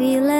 في ليالي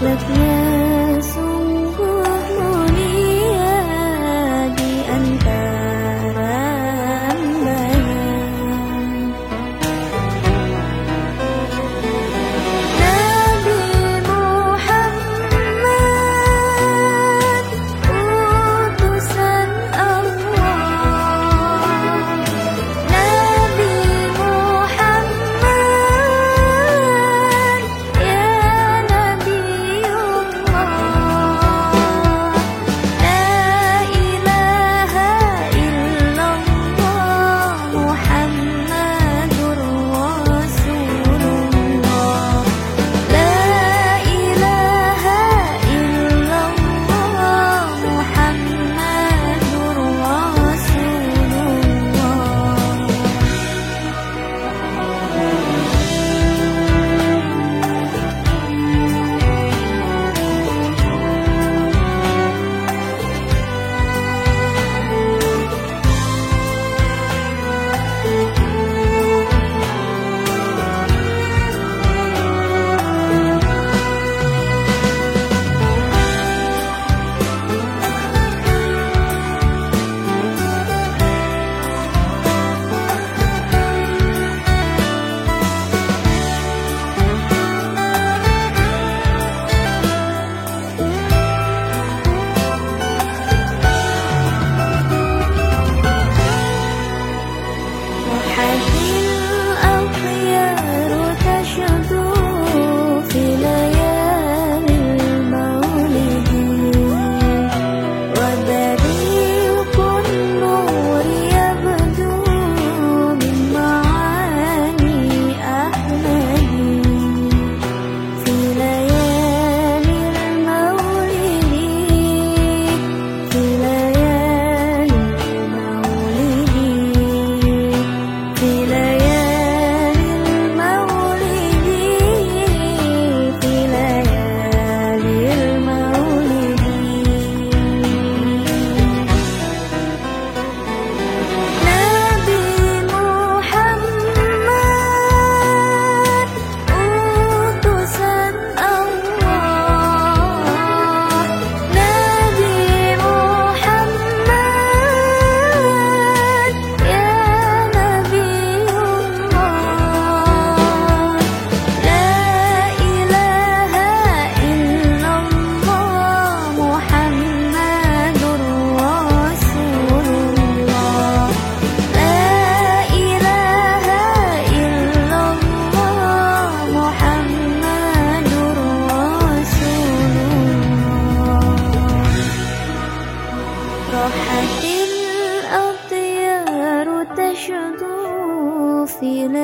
let me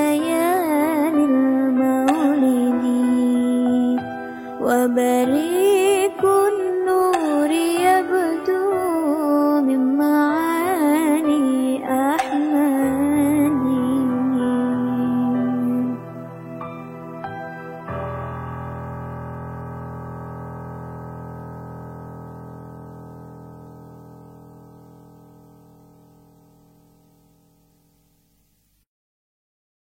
ليالي المولد. وبريق